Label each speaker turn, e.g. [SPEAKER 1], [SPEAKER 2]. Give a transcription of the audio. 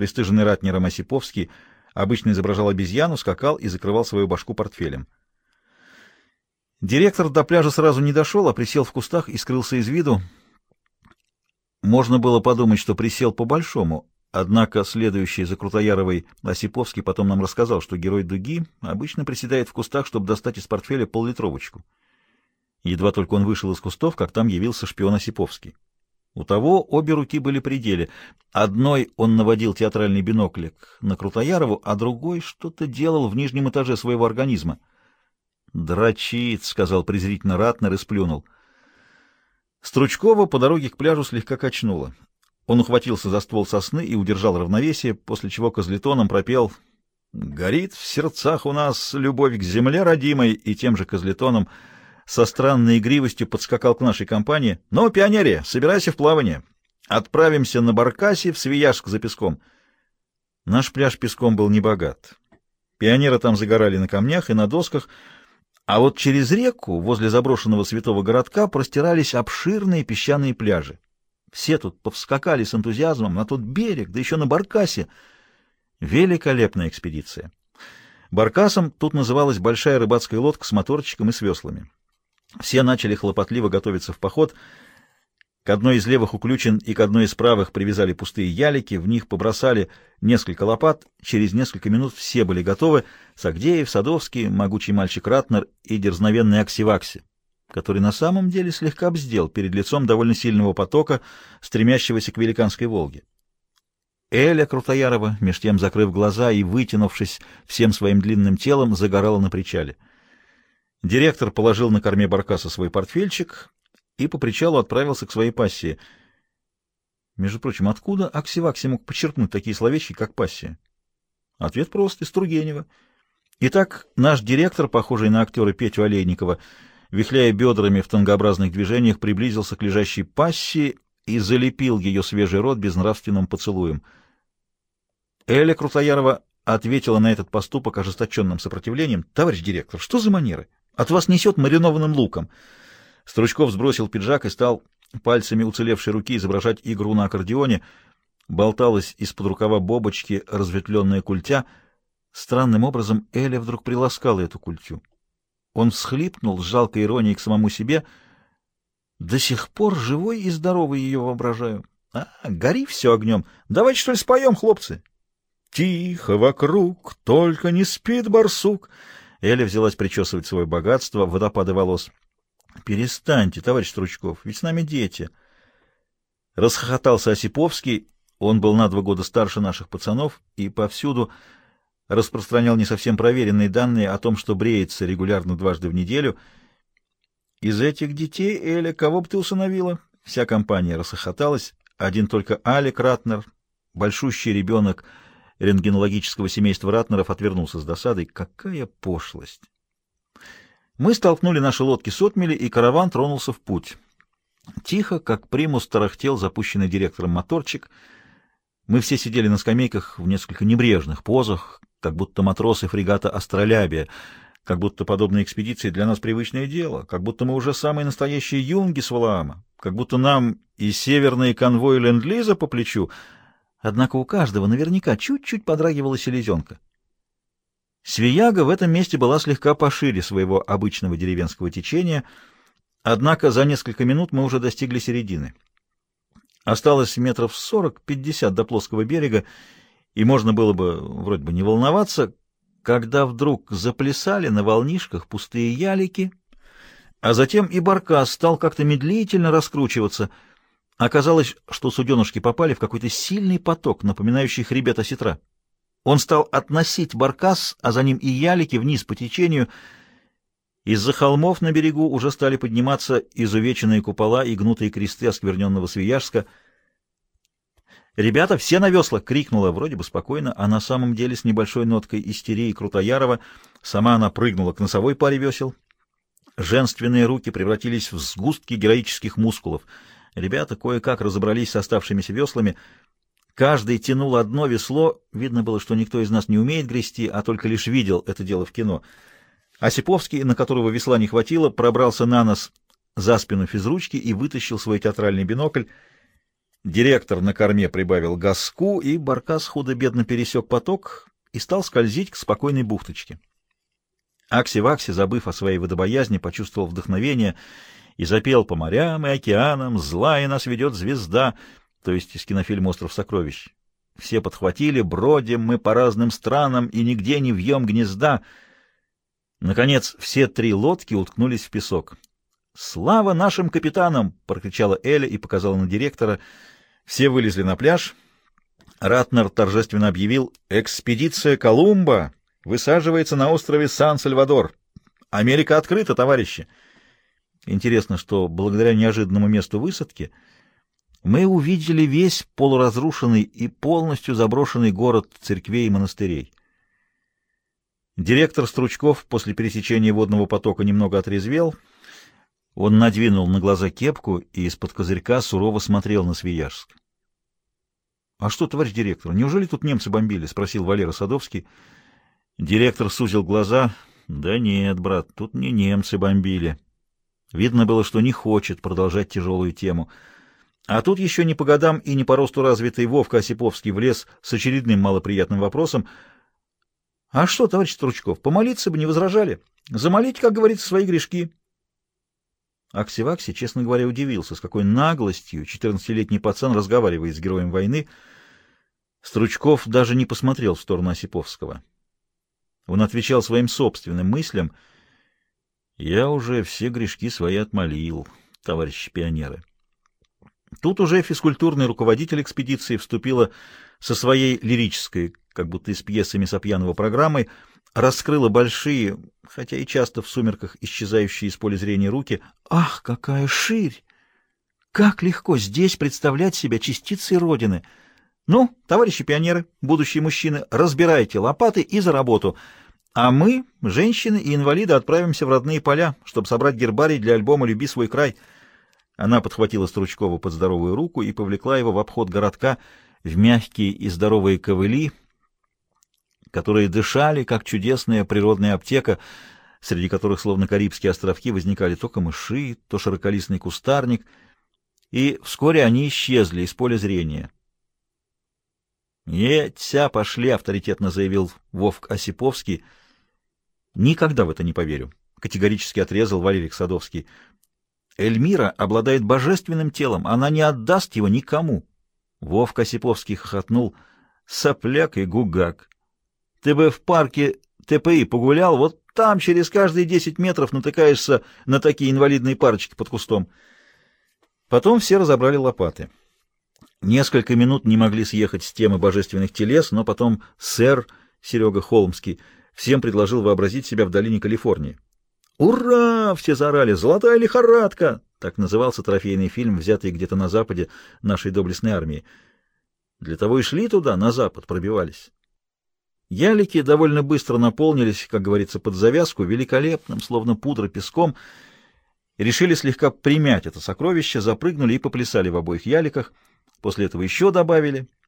[SPEAKER 1] Престыженный ратнером Осиповский обычно изображал обезьяну, скакал и закрывал свою башку портфелем. Директор до пляжа сразу не дошел, а присел в кустах и скрылся из виду. Можно было подумать, что присел по-большому, однако следующий за Крутояровой Осиповский потом нам рассказал, что герой дуги обычно приседает в кустах, чтобы достать из портфеля поллитровочку. Едва только он вышел из кустов, как там явился шпион Осиповский. У того обе руки были при. Одной он наводил театральный биноклик на Крутоярову, а другой что-то делал в нижнем этаже своего организма. «Дрочит», — сказал презрительно Ратнер и сплюнул. Стручкова по дороге к пляжу слегка качнуло. Он ухватился за ствол сосны и удержал равновесие, после чего козлетоном пропел «Горит в сердцах у нас любовь к земле родимой» и тем же козлетоном со странной игривостью подскакал к нашей компании. «Ну, пионерия, собирайся в плавание. Отправимся на Баркасе в Свияжск за песком». Наш пляж песком был небогат. Пионеры там загорали на камнях и на досках, а вот через реку, возле заброшенного святого городка, простирались обширные песчаные пляжи. Все тут повскакали с энтузиазмом на тот берег, да еще на Баркасе. Великолепная экспедиция. Баркасом тут называлась большая рыбацкая лодка с моторчиком и с веслами. Все начали хлопотливо готовиться в поход — к одной из левых уключен и к одной из правых привязали пустые ялики, в них побросали несколько лопат. Через несколько минут все были готовы. Сагдеев, Садовский, могучий мальчик Ратнер и дерзновенный Аксивакси, который на самом деле слегка бздел перед лицом довольно сильного потока, стремящегося к Великанской Волге. Эля Крутоярова, меж тем закрыв глаза и вытянувшись всем своим длинным телом, загорала на причале. Директор положил на корме баркаса свой портфельчик и по причалу отправился к своей пассии. Между прочим, откуда Аксивакси мог подчеркнуть такие словечки, как пассия? Ответ прост, из Тургенева. Итак, наш директор, похожий на актера Петю Олейникова, вихляя бедрами в тангообразных движениях, приблизился к лежащей пассии и залепил ее свежий рот безнравственным поцелуем. Эля Крутоярова ответила на этот поступок ожесточенным сопротивлением. — Товарищ директор, что за манеры? От вас несет маринованным луком. Стручков сбросил пиджак и стал пальцами уцелевшей руки изображать игру на аккордеоне. Болталась из-под рукава бобочки разветвленная культя. Странным образом Эля вдруг приласкала эту культю. Он всхлипнул с жалкой иронией к самому себе. До сих пор живой и здоровый ее воображаю. А, гори все огнем. Давайте, что ли, споем, хлопцы? Тихо вокруг, только не спит барсук. Эля взялась причесывать свое богатство, водопады волос. Перестаньте, товарищ Стручков, ведь с нами дети. Расхохотался Осиповский, он был на два года старше наших пацанов и повсюду распространял не совсем проверенные данные о том, что бреется регулярно дважды в неделю. Из этих детей, Эля, кого бы ты усыновила? Вся компания расхохоталась, один только Алик Ратнер, большущий ребенок рентгенологического семейства Ратнеров, отвернулся с досадой. Какая пошлость! Мы столкнули наши лодки с отмели, и караван тронулся в путь. Тихо, как примус, тарахтел запущенный директором моторчик. Мы все сидели на скамейках в несколько небрежных позах, как будто матросы фрегата «Астролябия», как будто подобные экспедиции для нас привычное дело, как будто мы уже самые настоящие юнги с Валаама, как будто нам и северные конвои Ленд-Лиза по плечу. Однако у каждого наверняка чуть-чуть подрагивала селезенка. Свияга в этом месте была слегка пошире своего обычного деревенского течения, однако за несколько минут мы уже достигли середины. Осталось метров сорок-пятьдесят до плоского берега, и можно было бы вроде бы не волноваться, когда вдруг заплясали на волнишках пустые ялики, а затем и баркас стал как-то медлительно раскручиваться. Оказалось, что суденышки попали в какой-то сильный поток, напоминающий хребет осетра. Он стал относить баркас, а за ним и ялики вниз по течению. Из-за холмов на берегу уже стали подниматься изувеченные купола и гнутые кресты оскверненного Свияжска. «Ребята, все на весла!» — крикнула, вроде бы спокойно, а на самом деле с небольшой ноткой истерии Крутоярова. Сама она прыгнула к носовой паре весел. Женственные руки превратились в сгустки героических мускулов. Ребята кое-как разобрались с оставшимися веслами — Каждый тянул одно весло. Видно было, что никто из нас не умеет грести, а только лишь видел это дело в кино. Осиповский, на которого весла не хватило, пробрался на нос за спину физручки и вытащил свой театральный бинокль. Директор на корме прибавил газку, и Баркас худо-бедно пересек поток и стал скользить к спокойной бухточке. Акси-Вакси, забыв о своей водобоязни, почувствовал вдохновение и запел по морям и океанам «Злая нас ведет звезда», то есть из кинофильма «Остров сокровищ». Все подхватили, бродим мы по разным странам и нигде не вьем гнезда. Наконец, все три лодки уткнулись в песок. «Слава нашим капитанам!» — прокричала Эля и показала на директора. Все вылезли на пляж. Ратнер торжественно объявил «Экспедиция Колумба высаживается на острове Сан-Сальвадор. Америка открыта, товарищи!» Интересно, что благодаря неожиданному месту высадки мы увидели весь полуразрушенный и полностью заброшенный город церквей и монастырей. Директор Стручков после пересечения водного потока немного отрезвел — он надвинул на глаза кепку и из-под козырька сурово смотрел на Свияжск. — А что, товарищ директор, неужели тут немцы бомбили? — спросил Валера Садовский. Директор сузил глаза. — Да нет, брат, тут не немцы бомбили. Видно было, что не хочет продолжать тяжелую тему. А тут еще не по годам и не по росту развитый Вовка Осиповский влез с очередным малоприятным вопросом. — А что, товарищ Стручков, помолиться бы не возражали? Замолить, как говорится, свои грешки. Аксивакси, честно говоря, удивился, с какой наглостью четырнадцатилетний пацан разговаривает с героем войны. Стручков даже не посмотрел в сторону Осиповского. Он отвечал своим собственным мыслям. «Я уже все грешки свои отмолил, товарищи пионеры». Тут уже физкультурный руководитель экспедиции вступила со своей лирической, как будто из пьесами Сапьянова программой, раскрыла большие, хотя и часто в сумерках исчезающие из поля зрения руки. Ах, какая ширь! Как легко здесь представлять себя частицей Родины! Ну, товарищи пионеры, будущие мужчины, разбирайте лопаты и за работу. А мы, женщины и инвалиды, отправимся в родные поля, чтобы собрать гербарий для альбома «Люби свой край». Она подхватила Стручкова под здоровую руку и повлекла его в обход городка в мягкие и здоровые ковыли, которые дышали, как чудесная природная аптека, среди которых, словно Карибские островки, возникали то камыши, то широколистный кустарник, и вскоре они исчезли из поля зрения. «Ется, пошли!» — авторитетно заявил Вовк Осиповский. «Никогда в это не поверю», — категорически отрезал Валерий Садовский. «Эльмира обладает божественным телом, она не отдаст его никому». Вовк Осиповский хохотнул. «Сопляк и гугак! Ты бы в парке ТПИ погулял, вот там через каждые десять метров натыкаешься на такие инвалидные парочки под кустом. Потом все разобрали лопаты. Несколько минут не могли съехать с темы божественных телес, но потом сэр Серега Холмский всем предложил вообразить себя в долине Калифорнии. «Ура!» — все заорали. «Золотая лихорадка!» — так назывался трофейный фильм, взятый где-то на западе нашей доблестной армии. Для того и шли туда, на запад, пробивались. Ялики довольно быстро наполнились, как говорится, под завязку, великолепным, словно пудра песком, решили слегка примять это сокровище, запрыгнули и поплясали в обоих яликах, после этого еще добавили —